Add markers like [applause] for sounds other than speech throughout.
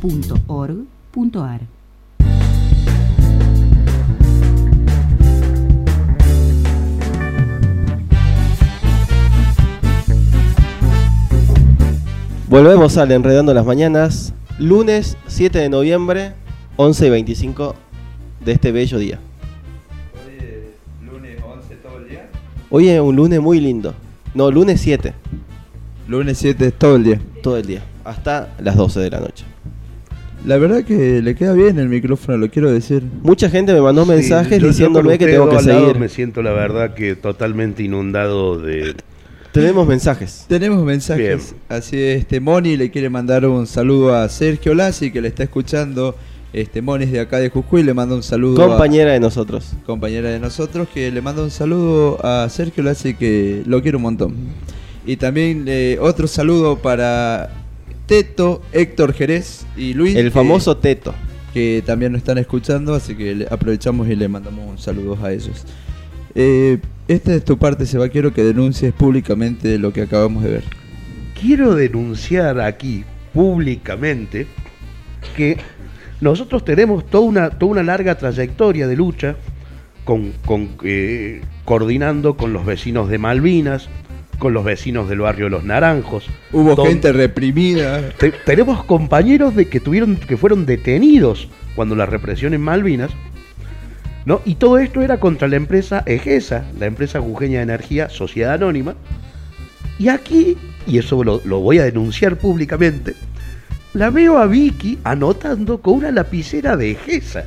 www.rnma.org.ar Volvemos al Enredando las Mañanas, lunes 7 de noviembre, 11 y 25 de este bello día. Hoy es lunes 11 todo el día. Hoy es un lunes muy lindo. No, lunes 7, Lunes 7 todo el día. todo el día, hasta las 12 de la noche. La verdad que le queda bien el micrófono, lo quiero decir. Mucha gente me mandó mensajes Sí, yo- yo diciéndome que tengo que seguir. Me siento la verdad que totalmente inundado de... Tenemos mensajes. Tenemos mensajes. Bien. Así es, este Moni le quiere mandar un saludo a Sergio Lassi que le está escuchando. Este Moni es de acá de Jujuy, le manda un saludo a- Compañera de nosotros. compañera de nosotros que le manda un saludo a Sergio Lassi que lo quiere un montón. Y también eh, otro saludo para Teto, Héctor Jerez y Luis. El que- famoso Teto. que también nos están escuchando, así que le aprovechamos y le mandamos un saludo a ellos. Eh, esta es tu parte, Seba, quiero que denuncies públicamente lo que acabamos de ver. Quiero denunciar aquí públicamente que nosotros tenemos toda una, toda una larga trayectoria de lucha con, con, eh, coordinando con los vecinos de Malvinas, con los vecinos del barrio Los Naranjos. Hubo gente reprimida. Te- tenemos compañeros de que tuvieron que fueron detenidos cuando la represión en Malvinas, ¿no? Y todo esto era contra la empresa EGESA, la empresa jujeña de energía, sociedad anónima. Y aquí, y eso lo, lo voy a denunciar públicamente, la veo a Vicky anotando con una lapicera de EGESA.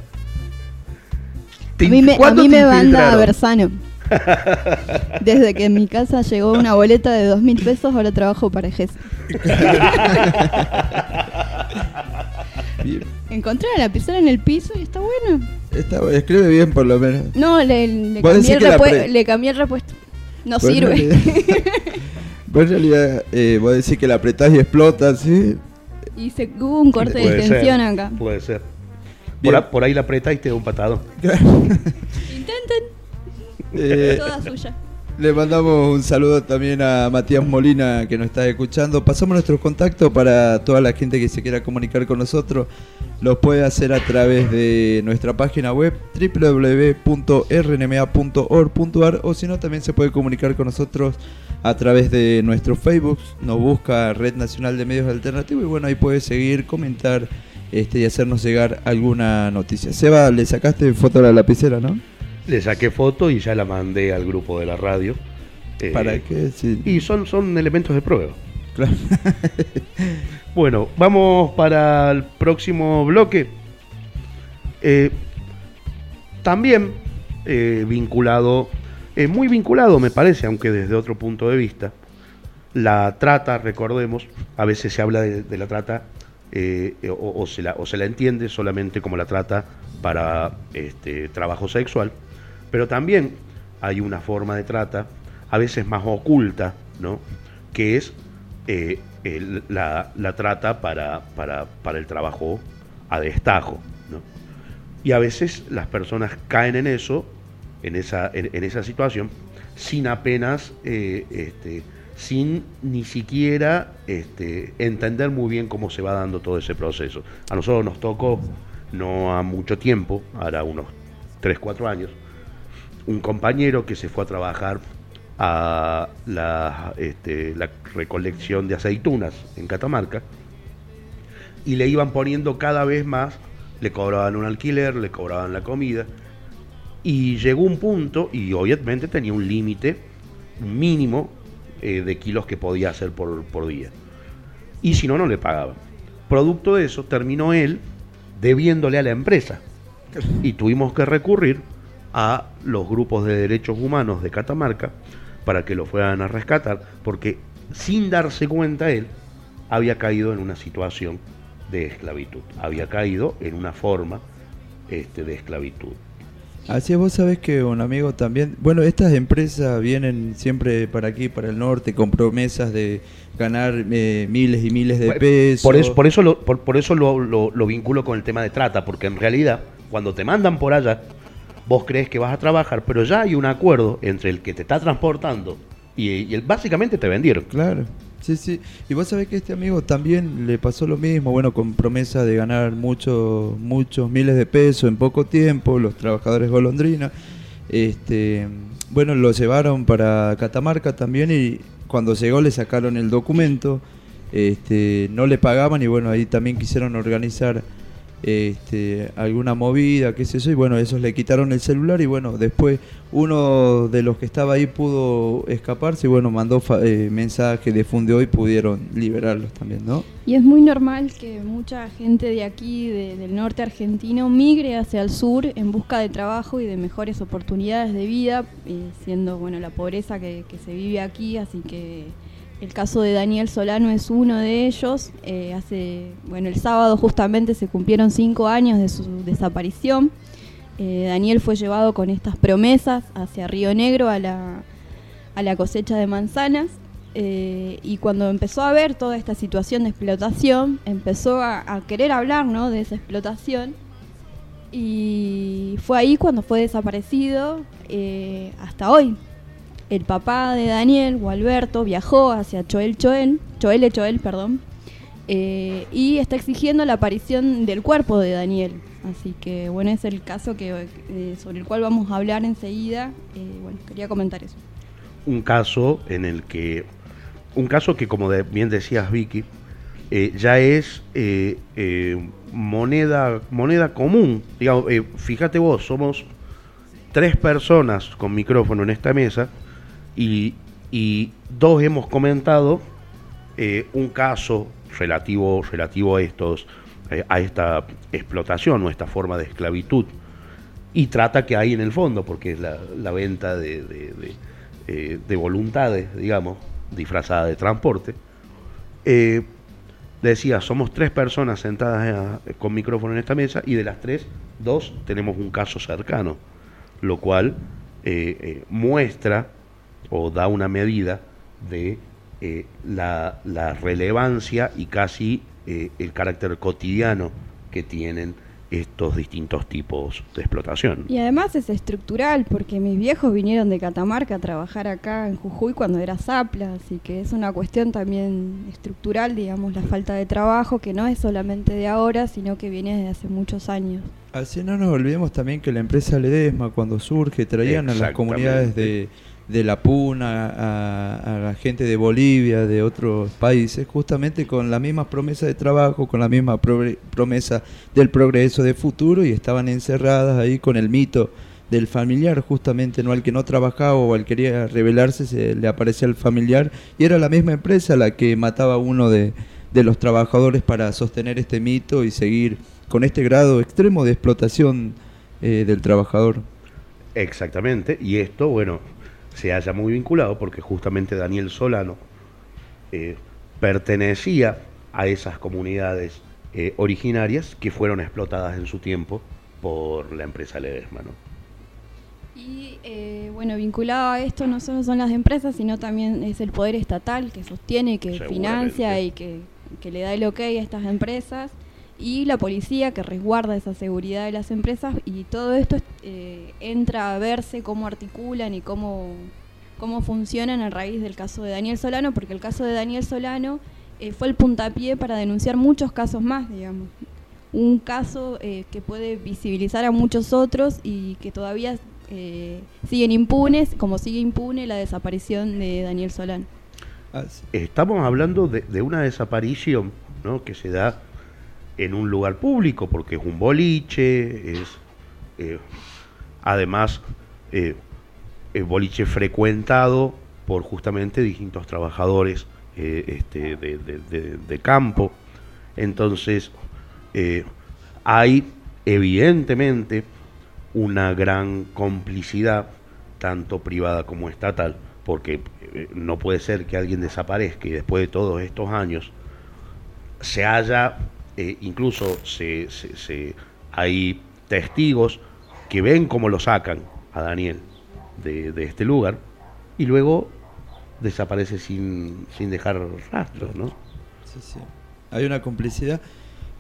A mí me, a ¿cuándo mí me manda infiltraron? Bersano. [laughs] Desde que en mi casa llegó una boleta de dos mil pesos, ahora trabajo para. Bien. [laughs] Encontré la lapicera en el piso y está bueno. Está- escribe bien por lo menos. No, le, le cambié, el pre- le cambié el repuesto. No Vos en sirve. realidad- vos en realidad, eh, vos decís que la apretás y explota, ¿sí? y se hubo un corte de ser, tensión acá. Puede ser. Por, a- por ahí la apretas y te da un patadón. Intenten, Eh, toda suya. Le mandamos un saludo también a Matías Molina que nos está escuchando. Pasamos nuestros contactos para toda la gente que se quiera comunicar con nosotros. Los puede hacer a través de nuestra página web www.rnma.org.ar o si no también se puede comunicar con nosotros a través de nuestro Facebook. Nos busca Red Nacional de Medios Alternativos y bueno, ahí puede seguir, comentar este, y hacernos llegar alguna noticia. Seba, le sacaste foto a la lapicera, ¿no? Le saqué foto y ya la mandé al grupo de la radio. Eh, ¿Para qué? Sí. Y son, son elementos de prueba. Claro. [laughs] Bueno, vamos para el próximo bloque. Eh, también eh, vinculado, eh, muy vinculado me parece, aunque desde otro punto de vista, la trata, recordemos, a veces se habla de, de la trata eh, o, o se la, o se la entiende solamente como la trata para este, trabajo sexual, pero también hay una forma de trata, a veces más oculta, ¿no? que es eh, la, la trata para, para, para el trabajo a destajo. ¿no? Y a veces las personas caen en eso, en esa, en esa situación, sin apenas, eh, este, sin ni siquiera este, entender muy bien cómo se va dando todo ese proceso. A nosotros nos tocó, no a mucho tiempo, ahora unos 3, 4 años, un compañero que se fue a trabajar a la, este, la recolección de aceitunas en Catamarca y le iban poniendo cada vez más, le cobraban un alquiler, le cobraban la comida y llegó un punto y obviamente tenía un límite mínimo eh, de kilos que podía hacer por, por día. Y si no, no le pagaban. Producto de eso, terminó él debiéndole a la empresa. Y tuvimos que recurrir a los grupos de derechos humanos de Catamarca para que lo fueran a rescatar, porque sin darse cuenta él había caído en una situación de esclavitud. Había caído en una forma este, de esclavitud. Así es, vos sabés que un amigo también, bueno, estas empresas vienen siempre para aquí, para el norte, con promesas de ganar eh, miles y miles de pesos. Por eso, por eso, lo, por, por eso lo, lo- lo vinculo con el tema de trata, porque en realidad, cuando te mandan por allá, vos crees que vas a trabajar, pero ya hay un acuerdo entre el que te está transportando y, y el, básicamente te vendieron. Claro, sí, sí. Y vos sabés que este amigo también le pasó lo mismo, bueno, con promesa de ganar muchos, muchos miles de pesos en poco tiempo, los trabajadores golondrina. Este, bueno, lo llevaron para Catamarca también y cuando llegó le sacaron el documento, este, no le pagaban y bueno, ahí también quisieron organizar este, alguna movida, qué sé yo, y bueno, esos le quitaron el celular y bueno, después uno de los que estaba ahí pudo escaparse y bueno, mandó eh, mensaje, difundió y pudieron liberarlos también, ¿no? Y es muy normal que mucha gente de aquí, de- del norte argentino, migre hacia el sur en busca de trabajo y de mejores oportunidades de vida, eh, siendo bueno la pobreza que se vive aquí, así que el caso de Daniel Solano es uno de ellos. Eh, hace, bueno, el sábado justamente se cumplieron cinco años de su desaparición. Eh, Daniel fue llevado con estas promesas hacia Río Negro a la, a la cosecha de manzanas eh, y cuando empezó a ver toda esta situación de explotación, empezó a, a querer hablar ¿no? de esa explotación y fue ahí cuando fue desaparecido hasta hoy. El papá de Daniel, Gualberto, viajó hacia Choel Choel, Choel Choel, perdón, eh, y está exigiendo la aparición del cuerpo de Daniel. Así que bueno, es el caso que, eh, sobre el cual vamos a hablar enseguida. Eh, bueno, quería comentar eso. un caso en el que un caso que como bien decías Vicky ya es moneda moneda común digamos fíjate vos somos tres personas con micrófono en esta mesa y, y dos hemos comentado eh, un caso relativo relativo a estos eh, a esta explotación o esta forma de esclavitud y trata que hay en el fondo, porque es la, venta de, eh, de voluntades, digamos, disfrazada de transporte. Decía, somos tres personas sentadas con micrófono en esta mesa y de las tres, dos tenemos un caso cercano, lo cual muestra o da una medida de eh, la, la relevancia y casi eh, el carácter cotidiano que tienen estos distintos tipos de explotación. Y además es estructural, porque mis viejos vinieron de Catamarca a trabajar acá en Jujuy cuando era Zapla, así que es una cuestión también estructural, digamos, la falta de trabajo, que no es solamente de ahora, sino que viene desde hace muchos años. Así no nos olvidemos también que la empresa Ledesma cuando surge traían a las comunidades de, de La Puna, a, a la gente de Bolivia, de otros países, justamente con la misma promesa de trabajo, con la misma promesa del progreso de futuro y estaban encerradas ahí con el mito del familiar, justamente no al que no trabajaba o al que quería rebelarse se le aparecía el familiar y era la misma empresa la que mataba a uno de, de los trabajadores para sostener este mito y seguir con este grado extremo de explotación eh, del trabajador. Exactamente, y esto, bueno, se halla muy vinculado porque justamente Daniel Solano eh, pertenecía a esas comunidades eh, originarias que fueron explotadas en su tiempo por la empresa Ledesma, ¿no? Y eh, bueno, vinculado a esto no solo son las empresas, sino también es el poder estatal que sostiene, que financia y que, que le da el ok a estas empresas, y la policía que resguarda esa seguridad de las empresas, y todo esto eh, entra a verse cómo articulan y cómo, cómo funcionan a raíz del caso de Daniel Solano, porque el caso de Daniel Solano eh, fue el puntapié para denunciar muchos casos más, digamos un caso eh, que puede visibilizar a muchos otros y que todavía siguen impunes, como sigue impune la desaparición de Daniel Solán. Así- Estamos hablando de, de una desaparición ¿no? que se da en un lugar público, porque es un boliche, es eh, además eh, el boliche frecuentado por justamente distintos trabajadores eh, este, de, de- campo. Entonces, eh, hay evidentemente una gran complicidad, tanto privada como estatal, porque no puede ser que alguien desaparezca y después de todos estos años se haya eh, incluso se, se- se- hay testigos que ven cómo lo sacan a Daniel de, este lugar y luego desaparece sin, sin dejar rastros, ¿no? Sí, sí. Hay una complicidad.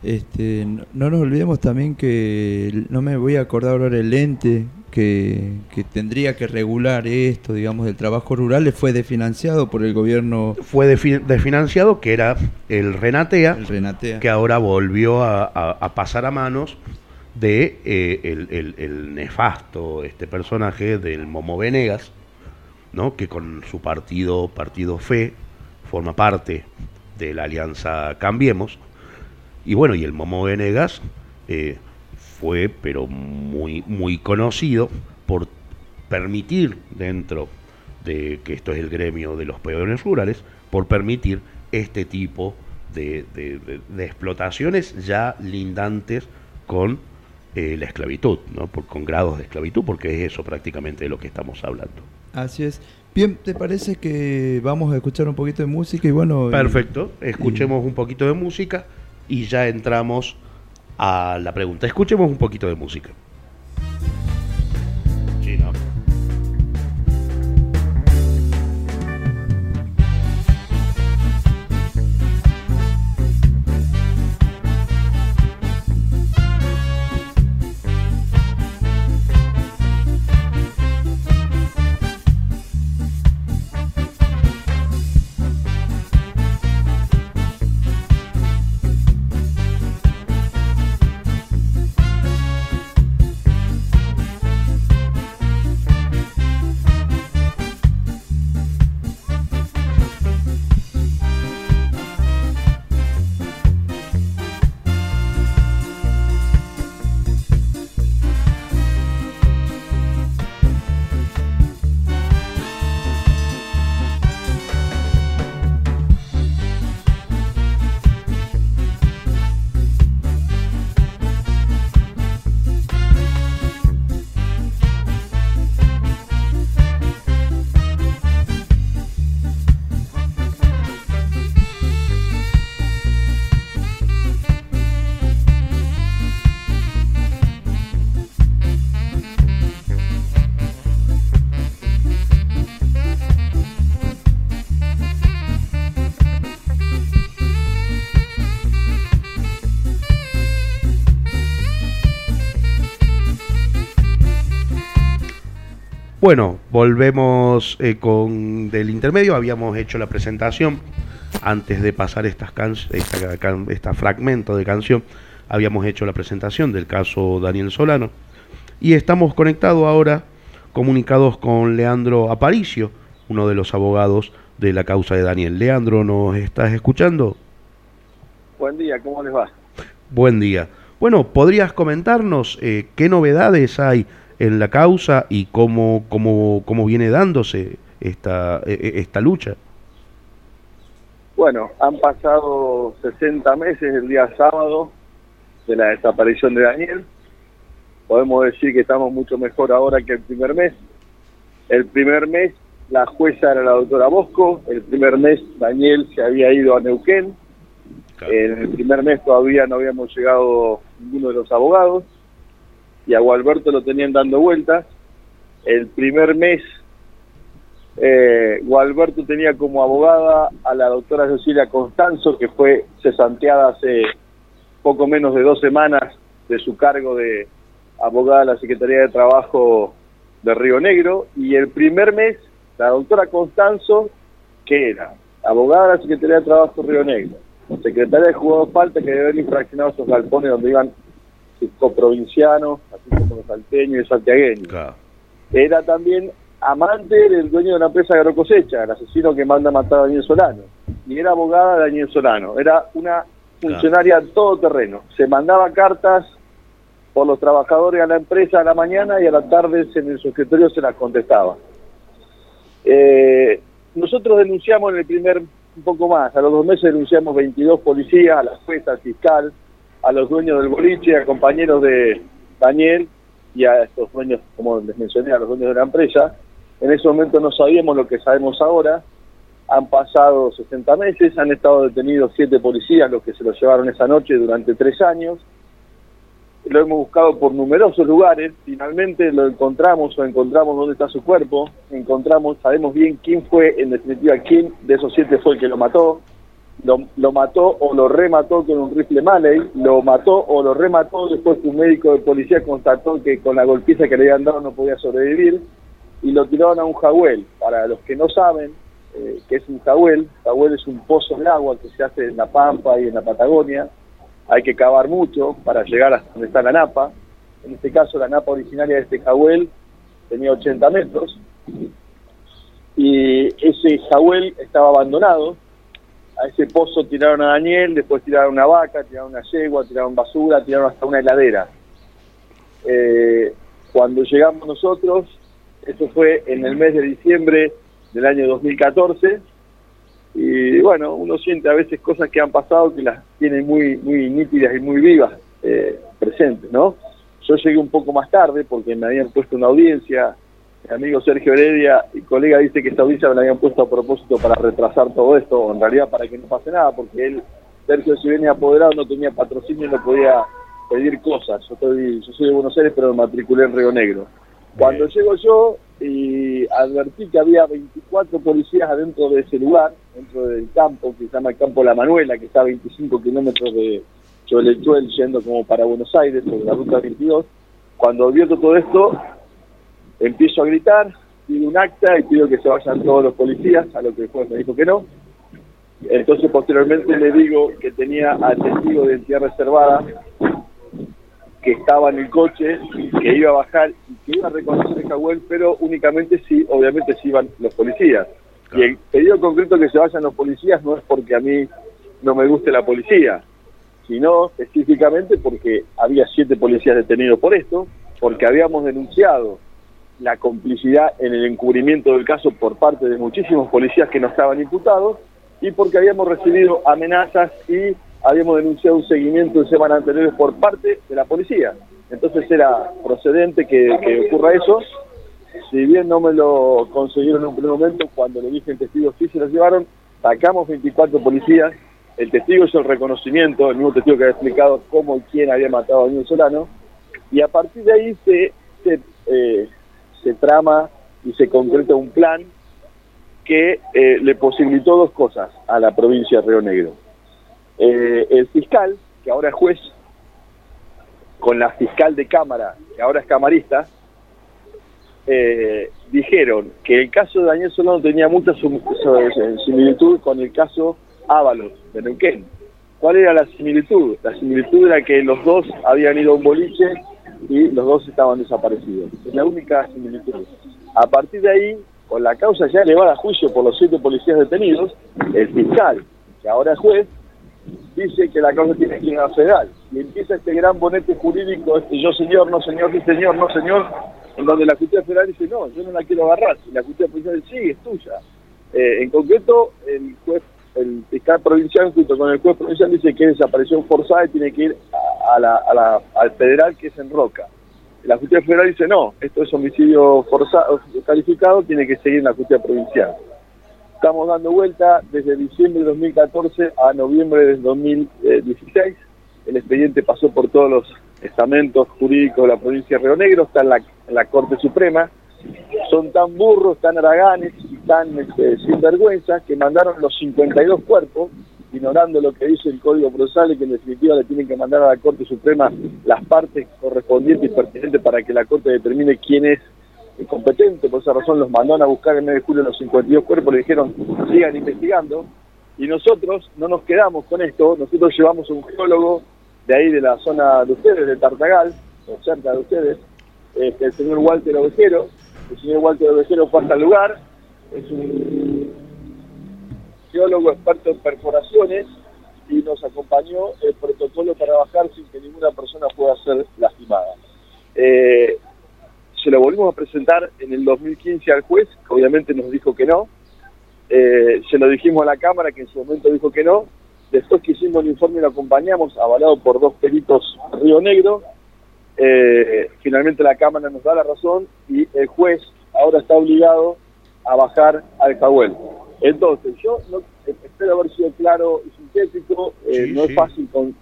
Este, no, no nos olvidemos también que no me voy a acordar ahora el ente que, que tendría que regular esto, digamos, del trabajo rural, fue desfinanciado por el gobierno Fue desfinanciado, que era el Renatea, el Renatea. que ahora volvió a, a- a pasar a manos de eh, el, el- el nefasto este personaje del Momo Venegas, ¿no? que con su partido, Partido Fe, forma parte de la alianza Cambiemos. Y bueno, y el Momo Venegas eh, fue, pero muy, muy conocido por permitir dentro de que esto es el gremio de los peones rurales, por permitir este tipo de, de- de- de explotaciones ya lindantes con eh, la esclavitud, ¿no? Por- con grados de esclavitud, porque es eso prácticamente de lo que estamos hablando. Así es. Bien, ¿te parece que vamos a escuchar un poquito de música y bueno... y- Perfecto, escuchemos un poquito de música y ya entramos a la pregunta. Escuchemos un poquito de música. Bueno, volvemos eh, con del intermedio. Habíamos hecho la presentación antes de pasar estas can- esta, can- esta fragmento de canción. Habíamos hecho la presentación del caso Daniel Solano. Y estamos conectados ahora, comunicados con Leandro Aparicio, uno de los abogados de la causa de Daniel. Leandro, ¿nos estás escuchando? Buen día, ¿cómo les va? Buen día. Bueno, ¿podrías comentarnos eh, qué novedades hay en la causa y cómo, cómo, cómo viene dándose esta, eh, eh, esta lucha? Bueno, han pasado 60 meses el día sábado de la desaparición de Daniel. Podemos decir que estamos mucho mejor ahora que el primer mes. El primer mes la jueza era la doctora Bosco, el primer mes Daniel se había ido a Neuquén, en el primer mes todavía no habíamos llegado ninguno de los abogados y a Gualberto lo tenían dando vueltas. El primer mes eh, Gualberto tenía como abogada a la doctora Cecilia Constanzo, que fue cesanteada hace poco menos de dos semanas de su cargo de abogada de la Secretaría de Trabajo de Río Negro. Y el primer mes, la doctora Constanzo, que era abogada de la Secretaría de Trabajo de Río Negro, secretaria de Jugador Falta, que debe haber infraccionado esos galpones donde iban coprovincianos, así como los salteños y santiagueños Claro. era también amante del dueño de una empresa agrocosecha, el asesino que manda a matar a Daniel Solano. Y era abogada de Daniel Solano. Era una funcionaria todoterreno. Se mandaba cartas por los trabajadores a la empresa a la mañana y a la tarde en el escritorio se las contestaba. Eh, nosotros denunciamos en el primer, un poco más, a los dos meses denunciamos 22 policías, a la jueza, al fiscal, a los dueños del boliche, a compañeros de Daniel y a estos dueños, como les mencioné, a los dueños de la empresa. En ese momento no sabíamos lo que sabemos ahora. Han pasado 60 meses, han estado detenidos siete policías, los que se lo llevaron esa noche durante tres años. Lo hemos buscado por numerosos lugares, finalmente lo encontramos o encontramos dónde está su cuerpo, encontramos, sabemos bien quién fue, en definitiva, quién de esos siete fue el que lo mató, lo, lo mató o lo remató con un rifle Malley, lo mató o lo remató después que un médico de policía constató que con la golpiza que le habían dado no podía sobrevivir y lo tiraron a un jahuel. Para los que no saben eh, qué es un jahuel, jahuel es un pozo de agua que se hace en la Pampa y en la Patagonia. Hay que cavar mucho para llegar hasta donde está la napa. En este caso, la napa originaria de este jahuel tenía 80 metros y ese jahuel estaba abandonado. A ese pozo tiraron a Daniel, después tiraron una vaca, tiraron una yegua, tiraron basura, tiraron hasta una heladera. Eh, cuando llegamos nosotros, eso fue en el mes de diciembre del año 2014, y bueno, uno siente a veces cosas que han pasado que las tiene muy, muy nítidas y muy vivas eh, presentes, ¿no? Yo llegué un poco más tarde porque me habían puesto una audiencia, mi amigo Sergio Heredia y colega dice que esta audiencia me la habían puesto a propósito para retrasar todo esto, o en realidad para que no pase nada, porque él, Sergio, si venía apoderado, no tenía patrocinio y no podía pedir cosas. Yo, estoy, yo soy de Buenos Aires, pero me matriculé en Río Negro. Cuando llego yo y advertí que había 24 policías adentro de ese lugar, dentro del campo que se llama el Campo La Manuela, que está a 25 kilómetros de Cholechuel, yendo como para Buenos Aires, sobre la ruta 22. Cuando advierto todo esto, empiezo a gritar, pido un acta y pido que se vayan todos los policías, a lo que después me dijo que no. Entonces posteriormente le digo que tenía al testigo de identidad reservada que estaba en el coche, que iba a bajar y que iba a reconocer el pero únicamente si, obviamente, si iban los policías. Y el pedido concreto que se vayan los policías no es porque a mí no me guste la policía, sino específicamente porque había siete policías detenidos por esto, porque habíamos denunciado la complicidad en el encubrimiento del caso por parte de muchísimos policías que no estaban imputados y porque habíamos recibido amenazas y habíamos denunciado un seguimiento en semanas anteriores por parte de la policía. Entonces era procedente que, ocurra eso. Si bien no me lo consiguieron en un primer momento, cuando le dije al testigo sí se los llevaron, sacamos 24 policías, el testigo hizo el reconocimiento, el mismo testigo que había explicado cómo y quién había matado a Daniel Solano, y a partir de ahí se, se, eh, se trama y se concreta un plan que eh, le posibilitó dos cosas a la provincia de Río Negro. Eh, el fiscal, que ahora es juez, con la fiscal de Cámara, que ahora es camarista, eh, dijeron que el caso de Daniel Solano tenía mucha so- similitud con el caso Ábalos de Neuquén. ¿Cuál era la similitud? La similitud era que los dos habían ido a un boliche y los dos estaban desaparecidos. Es la única similitud. A partir de ahí, con la causa ya elevada a juicio por los siete policías detenidos, el fiscal, que ahora es juez, dice que la causa tiene que ir a federal. Y empieza este gran bonete jurídico, este yo señor, no señor, sí señor, no señor, en donde la justicia federal dice, no, yo no la quiero agarrar. La justicia provincial dice, sí, es tuya. Eh, en concreto, el juez, el fiscal provincial junto con el juez provincial dice que es desaparición forzada y tiene que ir a, a la, a la- al federal que es en Roca. La justicia federal dice, no, esto es homicidio forzado, calificado, tiene que seguir en la justicia provincial. Estamos dando vuelta desde diciembre de 2014 a noviembre del 2016. El expediente pasó por todos los estamentos jurídicos de la provincia de Río Negro, está en la, en la Corte Suprema. Son tan burros, tan haraganes y tan este, sinvergüenzas que mandaron los 52 cuerpos, ignorando lo que dice el Código Procesal y que en definitiva le tienen que mandar a la Corte Suprema las partes correspondientes y pertinentes para que la Corte determine quién es incompetente, por esa razón los mandaron a buscar en el mes de julio los 52 cuerpos, le dijeron sigan investigando, y nosotros no nos quedamos con esto, nosotros llevamos un geólogo de ahí de la zona de ustedes, de Tartagal, o cerca de ustedes, este, el señor Walter Ovejero, el señor Walter Ovejero fue hasta el lugar, es un geólogo experto en perforaciones y nos acompañó el protocolo para bajar sin que ninguna persona pueda ser lastimada. Eh, se lo volvimos a presentar en el 2015 al juez, que obviamente nos dijo que no. Eh, se lo dijimos a la Cámara, que en su momento dijo que no. Después que hicimos el informe lo acompañamos, avalado por dos peritos Río Negro. Eh, finalmente la Cámara nos da la razón y el juez ahora está obligado a bajar al Jahuel. Entonces, yo no, eh, espero haber sido claro y sintético, eh, Sí, no sí. es fácil con,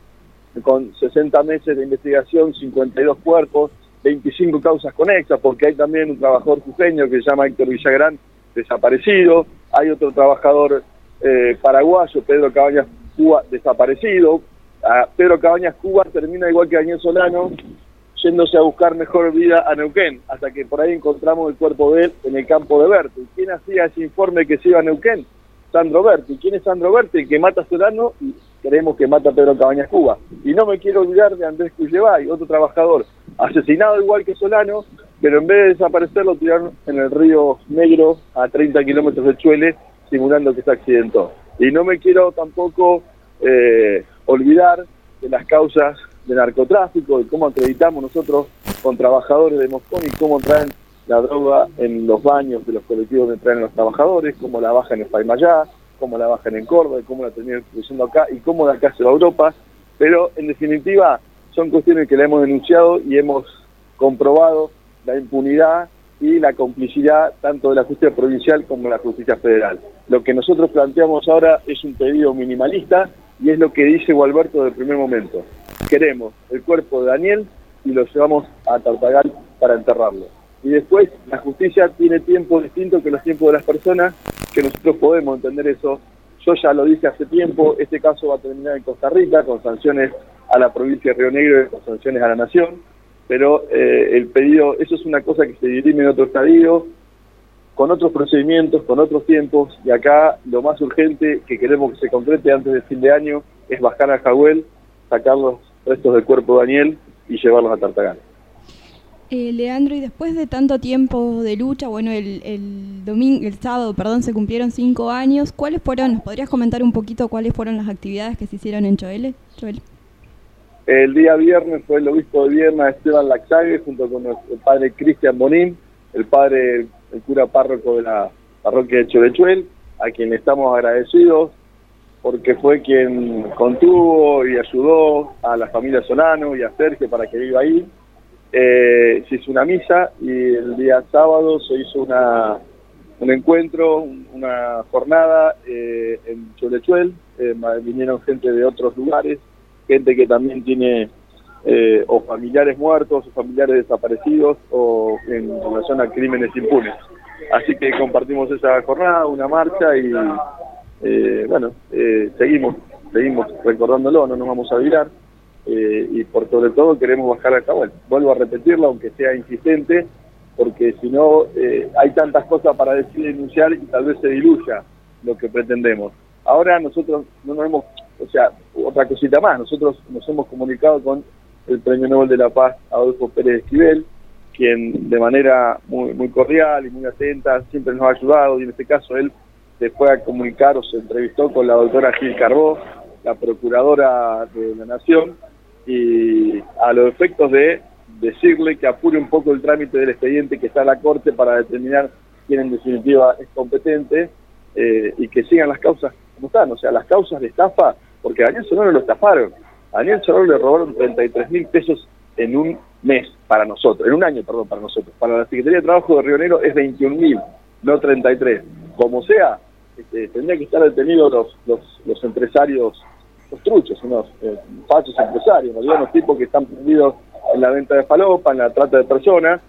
con 60 meses de investigación, 52 cuerpos, 25 causas conexas, porque hay también un trabajador jujeño que se llama Héctor Villagrán, desaparecido, hay otro trabajador eh, paraguayo, Pedro Cabañas Cuba, desaparecido, Ah, Pedro Cabañas Cuba termina igual que Daniel Solano, yéndose a buscar mejor vida a Neuquén, hasta que por ahí encontramos el cuerpo de él en el campo de Berti. ¿Quién hacía ese informe que se iba a Neuquén? Sandro Berti. ¿Quién es Sandro Berti? Que mata a Solano y creemos que mata a Pedro Cabañas Cuba. Y no me quiero olvidar de Andrés Cuyevay, otro trabajador, asesinado igual que Solano, pero en vez de desaparecer lo tiraron en el río Negro a 30 kilómetros de Chuele, simulando que se accidentó. Y no me quiero tampoco eh, olvidar de las causas de narcotráfico y cómo acreditamos nosotros con trabajadores de Moscón y cómo traen la droga en los baños de los colectivos donde traen los trabajadores, cómo la bajan en Paimayá, cómo la bajan en Córdoba, y cómo la terminan produciendo acá y cómo de acá se va a Europa. Pero en definitiva son cuestiones que le hemos denunciado y hemos comprobado la impunidad y la complicidad tanto de la justicia provincial como de la justicia federal. Lo que nosotros planteamos ahora es un pedido minimalista y es lo que dice Gualberto del primer momento. Queremos el cuerpo de Daniel y lo llevamos a Tartagal para enterrarlo. Y después la justicia tiene tiempo distinto que los tiempos de las personas, que nosotros podemos entender eso. Yo ya lo dije hace tiempo, este caso va a terminar en Costa Rica con sanciones a la provincia de Río Negro y con sanciones a la nación, pero eh, el pedido, eso es una cosa que se dirime en otro estadio, con otros procedimientos, con otros tiempos, y acá lo más urgente que queremos que se concrete antes del fin de año es bajar a Jahuel, sacar los restos del cuerpo de Daniel y llevarlos a Tartagal. Eh, Leandro, y después de tanto tiempo de lucha, bueno, el, el domingo, el sábado, perdón, se cumplieron cinco años. ¿Cuáles fueron? ¿Nos podrías comentar un poquito cuáles fueron las actividades que se hicieron en Choele? Choel. El día viernes fue el obispo de Vierna Esteban Laxague junto con nuestro padre Cristian Bonín, el padre, el cura párroco de la parroquia de Cholechuel, a quien estamos agradecidos porque fue quien contuvo y ayudó a la familia Solano y a Sergio para que viva ahí. Eh, se hizo una misa y el día sábado se hizo una, un encuentro, un- una jornada eh, en Cholechuel. Eh, vinieron gente de otros lugares, gente que también tiene eh, o familiares muertos o familiares desaparecidos o en relación a crímenes impunes. Así que compartimos esa jornada, una marcha y eh, bueno, eh, seguimos, seguimos recordándolo, no nos vamos a olvidar eh, y por sobre todo queremos bajar al Jahuel. Vuelvo a repetirlo, aunque sea insistente, porque si no eh, hay tantas cosas para decir y denunciar y tal vez se diluya lo que pretendemos. Ahora nosotros no nos hemos, o sea, otra cosita más, nosotros nos hemos comunicado con el Premio Nobel de la Paz Adolfo Pérez Esquivel, quien de manera muy, cordial y muy atenta siempre nos ha ayudado y en este caso él se fue a comunicar o se entrevistó con la doctora Gil Carbó, la procuradora de la Nación, y a los efectos de decirle que apure un poco el trámite del expediente que está en la Corte para determinar quién en definitiva es competente eh, y que sigan las causas como están, o sea, las causas de estafa, porque a Daniel Sonoro lo estafaron, a Daniel Sonoro le robaron 33 mil pesos en un mes para nosotros, en un año, perdón, para nosotros. Para la Secretaría de Trabajo de Río Negro es 21 mil, no 33. Como sea, este, tendría que estar detenidos los, los, los empresarios, los truchos, unos eh, falsos empresarios, ¿no? unos tipos que están prendidos en la venta de falopa, en la trata de personas,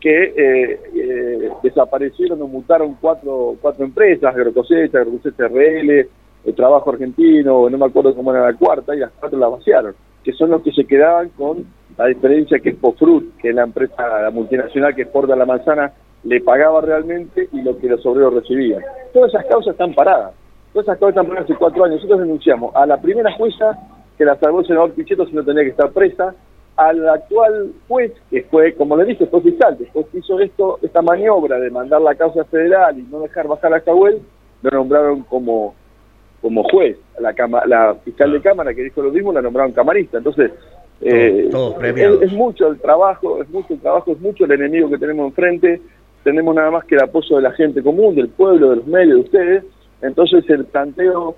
que eh, eh, desaparecieron o mutaron cuatro, cuatro empresas, Agrocosecha, Agrocosecha RL, el Trabajo Argentino, no me acuerdo cómo era la cuarta, y las cuatro las vaciaron, que son los que se quedaban con la diferencia que Pofrut, que es la empresa, la multinacional que exporta la manzana, le pagaba realmente y lo que los obreros recibían. Todas esas causas están paradas. Todas esas causas están paradas hace cuatro años. Nosotros denunciamos a la primera jueza que la salvó el senador Pichetto si no tenía que estar presa, al actual juez, que fue, como le dije, fue fiscal, después que hizo esto, esta maniobra de mandar la causa federal y no dejar bajar a Cahuel, lo nombraron como como juez, la, cama, la fiscal de cámara que dijo lo mismo la nombraron camarista. Entonces, eh, es, es mucho el trabajo, es mucho el trabajo, es mucho el enemigo que tenemos enfrente. Tenemos nada más que el apoyo de la gente común, del pueblo, de los medios, de ustedes. Entonces el planteo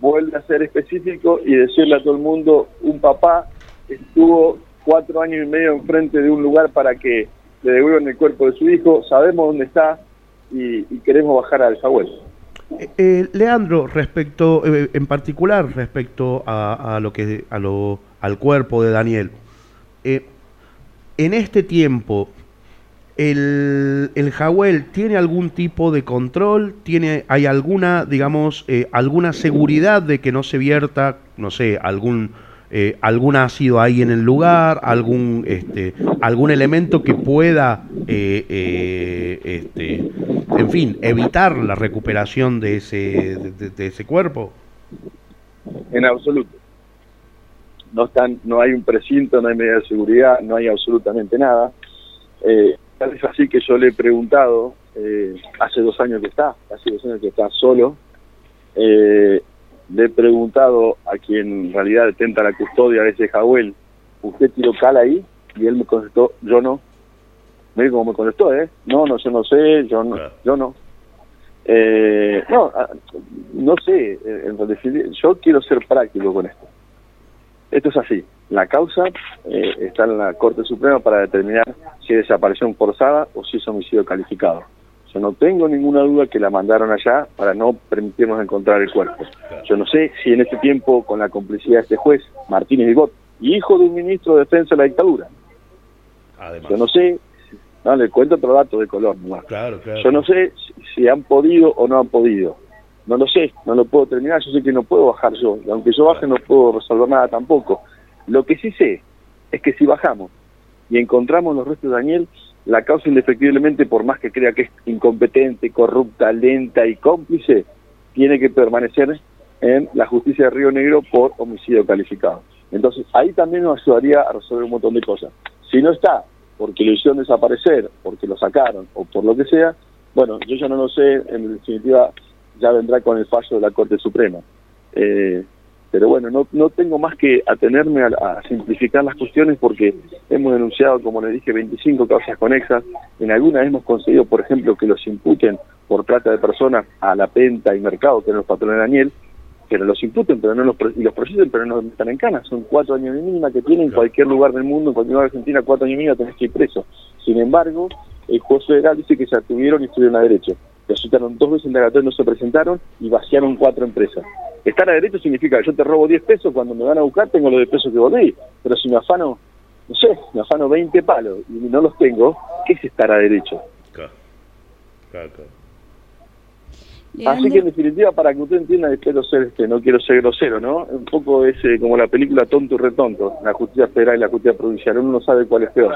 vuelve a ser específico y decirle a todo el mundo, un papá estuvo cuatro años y medio enfrente de un lugar para que le devuelvan el cuerpo de su hijo, sabemos dónde está y, y queremos bajar al Jahuel. Eh, eh, Leandro, respecto, eh, en particular respecto a, a lo que, a lo, al cuerpo de Daniel, eh, en este tiempo, el, el Jawel tiene algún tipo de control, tiene, hay alguna, digamos, alguna seguridad de que no se vierta, no sé, algún eh, algún ácido ahí en el lugar, algún este, algún elemento que pueda, eh, eh, este, en fin, evitar la recuperación de ese de, ese cuerpo. En absoluto. No están, no hay un precinto, no hay medida de seguridad, no hay absolutamente nada. Eh, tal es así que yo le he preguntado, eh, hace dos años que está, hace dos años que está solo, eh, le he preguntado a quien en realidad detenta la custodia de ese Jahuel, ¿usted tiró cal ahí? Y él me contestó, yo no. Mire cómo me contestó, ¿eh? No, no, yo no sé, yo no. Yo no. Eh, no, ah, no sé, eh, en yo quiero ser práctico con esto. Esto es así. La causa eh, está en la Corte Suprema para determinar si es desaparición forzada o si es homicidio calificado. Yo no tengo ninguna duda que la mandaron allá para no permitirnos encontrar el cuerpo. Yo no sé si en este tiempo, con la complicidad de este juez, Martínez Bigot, hijo de un ministro de defensa de la dictadura, Además. yo no sé, no, le cuento otro dato de color, nomás. Claro, claro. Yo no sé si, si han podido o no han podido. No lo sé, no lo puedo terminar, yo sé que no puedo bajar yo. Y aunque yo baje no puedo resolver nada tampoco. Lo que sí sé es que si bajamos y encontramos los restos de Daniel, la causa indefectiblemente, por más que crea que es incompetente, corrupta, lenta y cómplice, tiene que permanecer en la justicia de Río Negro por homicidio calificado. Entonces, ahí también nos ayudaría a resolver un montón de cosas. Si no está, porque lo hicieron desaparecer, porque lo sacaron o por lo que sea, bueno, yo ya no lo sé, en definitiva ya vendrá con el fallo de la Corte Suprema. Eh, pero bueno, no, no tengo más que atenerme a, a simplificar las cuestiones porque hemos denunciado, como les dije, 25 causas conexas. En algunas hemos conseguido, por ejemplo, que los imputen por trata de personas a la Penta y Mercado, que eran los patrones de Daniel, que los imputen pero no los, y los procesen, pero no metan en cana. Son cuatro años de mínima que tienen en cualquier lugar del mundo, en cualquier lugar de Argentina, cuatro años de mínima tenés que ir preso. Sin embargo, el juez federal dice que se atuvieron y estuvieron a derecho. Resultaron dos veces indagatorios, no se presentaron y vaciaron cuatro empresas. Estar a derecho significa que yo te robo 10 pesos, cuando me van a buscar tengo los de pesos que volví, pero si me afano, no sé, me afano 20 palos y no los tengo, ¿qué es estar a derecho? Claro. Claro, claro. Así que en definitiva, para que usted entienda, espero ser, este, no quiero ser grosero, ¿no? Un poco es eh, como la película Tonto y Retonto, la justicia federal y la justicia provincial, uno no sabe cuál es peor.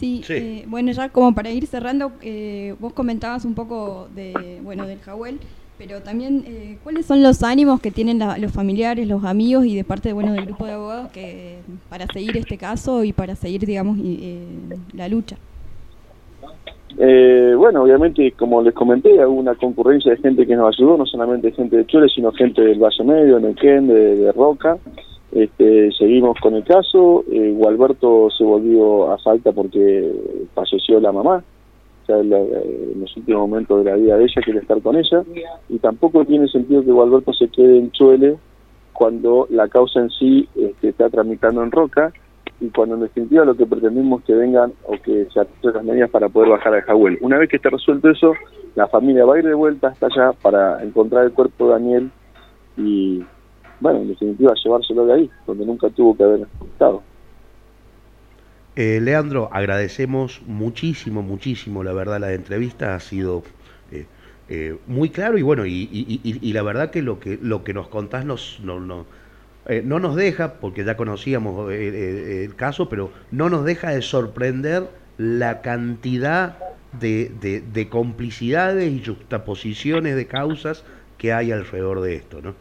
Sí, eh, bueno, ya como para ir cerrando, eh, vos comentabas un poco de, bueno, del Jahuel, pero también eh, cuáles son los ánimos que tienen la- los familiares, los amigos y de parte, bueno, del grupo de abogados que para seguir este caso y para seguir, digamos, y, eh, la lucha. Eh, bueno, obviamente, como les comenté, hubo una concurrencia de gente que nos ayudó, no solamente gente de Chile, sino gente del Valle Medio, de Neuquén, de, de Roca. Este, seguimos con el caso. Eh, Gualberto se volvió a Salta porque falleció la mamá. O sea, la- en los últimos momentos de la vida de ella quiere estar con ella. Y tampoco tiene sentido que Gualberto se quede en Chuele cuando la causa en sí este, está tramitando en Roca y cuando en definitiva lo que pretendemos es que vengan o que se actúen las medidas para poder bajar al Jahuel. Una vez que esté resuelto eso, la familia va a ir de vuelta hasta allá para encontrar el cuerpo de Daniel y, bueno, en definitiva llevárselo de ahí, donde nunca tuvo que haber estado. Eh, Leandro, agradecemos muchísimo, muchísimo, la verdad, la entrevista ha sido eh, eh, muy claro y bueno, y, la verdad que lo que lo que nos contás nos, no, no, eh, no nos deja, porque ya conocíamos el caso, pero no nos deja de sorprender la cantidad de, de- de complicidades y juxtaposiciones de causas que hay alrededor de esto, ¿no?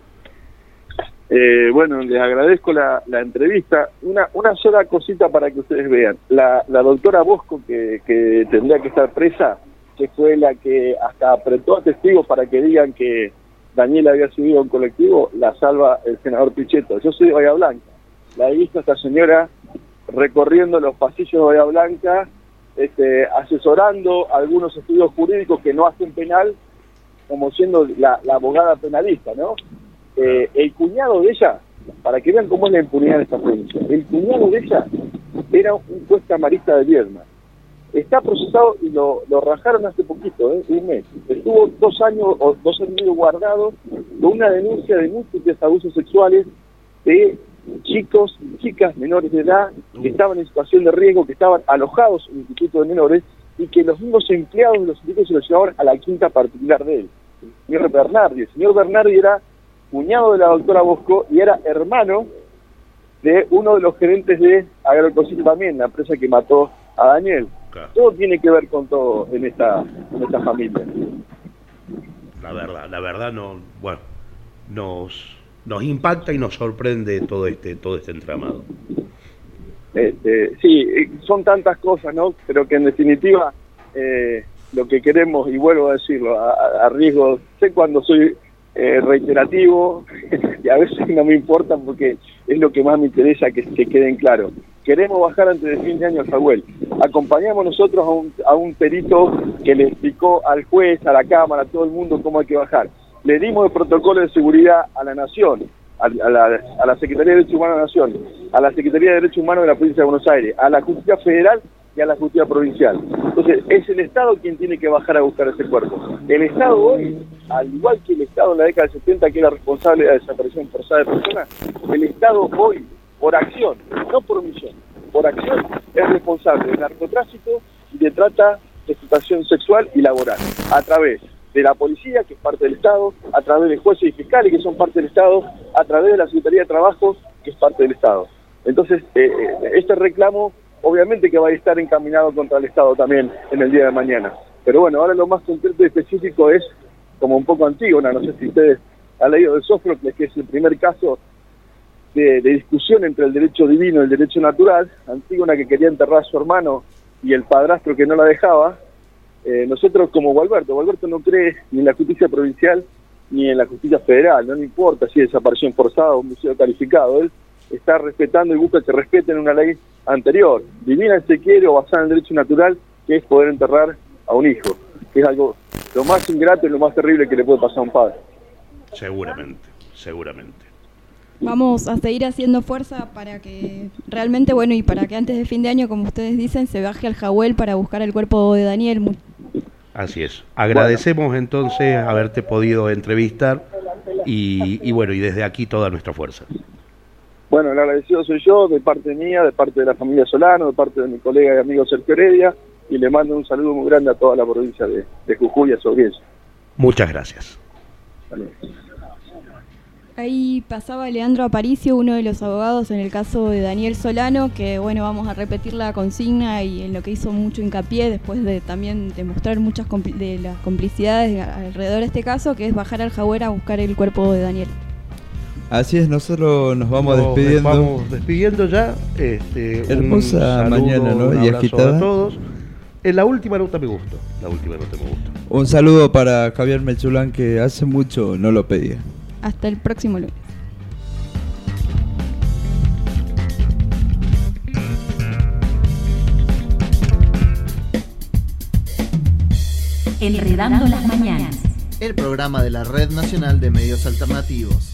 Eh, bueno, les agradezco la, la entrevista. Una, una sola cosita para que ustedes vean. La, la doctora Bosco, que, que tendría que estar presa, que fue la que hasta apretó a testigos para que digan que Daniel había subido a un colectivo, la salva el senador Pichetto. Yo soy de Blanca. La he visto a esta señora recorriendo los pasillos de Bahía Blanca, este, asesorando algunos estudios jurídicos que no hacen penal, como siendo la, la abogada penalista, ¿no? Eh, el cuñado de ella, para que vean cómo es la impunidad de esta provincia, el cuñado de ella era un juez camarista de Viedma. está procesado y lo, lo rajaron hace poquito, ¿eh? un mes. Estuvo dos años o dos años guardado con una denuncia de múltiples abusos sexuales de chicos y chicas menores de edad que estaban en situación de riesgo, que estaban alojados en el Instituto de Menores y que los mismos empleados de los institutos se los llevaban a la quinta particular de él, el señor Bernardi. El señor Bernardi era cuñado de la doctora Bosco y era hermano de uno de los gerentes de Agroecosistema también, la empresa que mató a Daniel. Claro. Todo tiene que ver con todo en esta, en esta familia. La verdad, la verdad no, bueno, nos, nos impacta y nos sorprende todo este, todo este entramado. Este, sí, eh, son tantas cosas, ¿no? Pero que en definitiva eh, lo que queremos, y vuelvo a decirlo, a, a- a riesgo, sé cuando soy eh, reiterativo [laughs] y a veces no me importa porque es lo que más me interesa que, que queden claros. Queremos bajar antes de fin de año a Samuel. Acompañamos nosotros a un, a un perito que le explicó al juez, a la Cámara, a todo el mundo cómo hay que bajar. Le dimos el protocolo de seguridad a la Nación, a, a la, a la Secretaría de Derechos Humanos de la Nación, a la Secretaría de Derechos Humanos de la Provincia de Buenos Aires, a la Justicia Federal y a la Justicia Provincial. Entonces, es el Estado quien tiene que bajar a buscar ese cuerpo. El Estado hoy, al igual que el Estado en la década del 70, que era responsable de la desaparición forzada de personas, el Estado hoy, por acción, no por omisión, por acción, es responsable de narcotráfico y de trata de explotación sexual y laboral, a través de la policía, que es parte del Estado, a través de jueces y fiscales, que son parte del Estado, a través de la Secretaría de Trabajo, que es parte del Estado. Entonces, eh, eh, este reclamo obviamente que va a estar encaminado contra el Estado también en el día de mañana. Pero bueno, ahora lo más concreto y específico es como un poco Antígona, no sé si ustedes han leído de Sófocles, que es el primer caso de, de discusión entre el derecho divino y el derecho natural, Antígona que quería enterrar a su hermano y el padrastro que no la dejaba, eh, nosotros como Gualberto, Gualberto no cree ni en la justicia provincial ni en la justicia federal, no le importa si es desaparición forzada o un museo calificado, él está respetando y busca que respeten una ley anterior, divina si se quiere o basada en el derecho natural, que es poder enterrar a un hijo, que es algo lo más ingrato y lo más terrible que le puede pasar a un padre. Seguramente, seguramente. Vamos a seguir haciendo fuerza para que realmente, bueno, y para que antes de fin de año, como ustedes dicen, se baje al Jahuel para buscar el cuerpo de Daniel. Así es. Agradecemos entonces haberte podido entrevistar y, y bueno, y desde aquí toda nuestra fuerza. Bueno, el agradecido soy yo, de parte mía, de parte de la familia Solano, de parte de mi colega y amigo Sergio Heredia, y le mando un saludo muy grande a toda la provincia de, de Jujuy y a su audiencia. Muchas gracias. Saludos. Ahí pasaba Leandro Aparicio, uno de los abogados en el caso de Daniel Solano, que bueno, vamos a repetir la consigna y en lo que hizo mucho hincapié después de también demostrar muchas compli- de las complicidades alrededor de este caso, que es bajar al Jaguar a buscar el cuerpo de Daniel. Así es, nosotros nos vamos Nos despidiendo. Vamos despidiendo ya. Este, un Hermosa saludo, mañana, ¿no? un Y abrazo agitada. a todos. En la última nota me gustó. La última nota me gustó. Un saludo para Javier Melchulán que hace mucho no lo pedía. Hasta el próximo lunes. Enredando las mañanas. El programa de la Red Nacional de Medios Alternativos.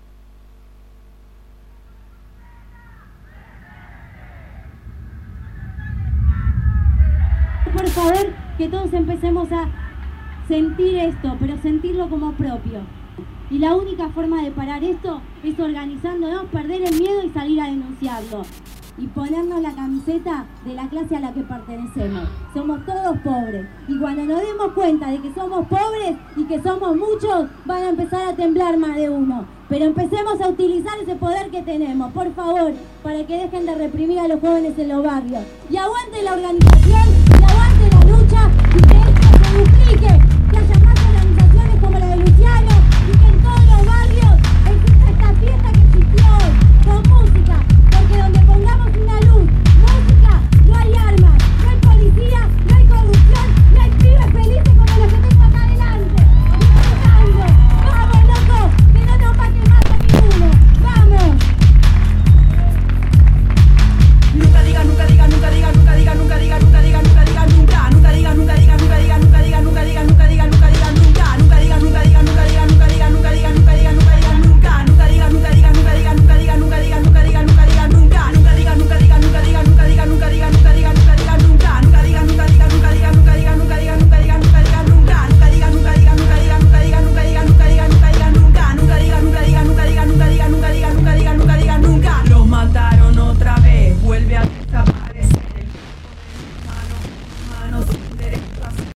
por favor que todos empecemos a sentir esto, pero sentirlo como propio. Y la única forma de parar esto es organizándonos, perder el miedo y salir a denunciarlo. Y ponernos la camiseta de la clase a la que pertenecemos. Somos todos pobres. Y cuando nos demos cuenta de que somos pobres y que somos muchos, van a empezar a temblar más de uno. Pero empecemos a utilizar ese poder que tenemos, por favor, para que dejen de reprimir a los jóvenes en los barrios. Y aguante la organización, que se que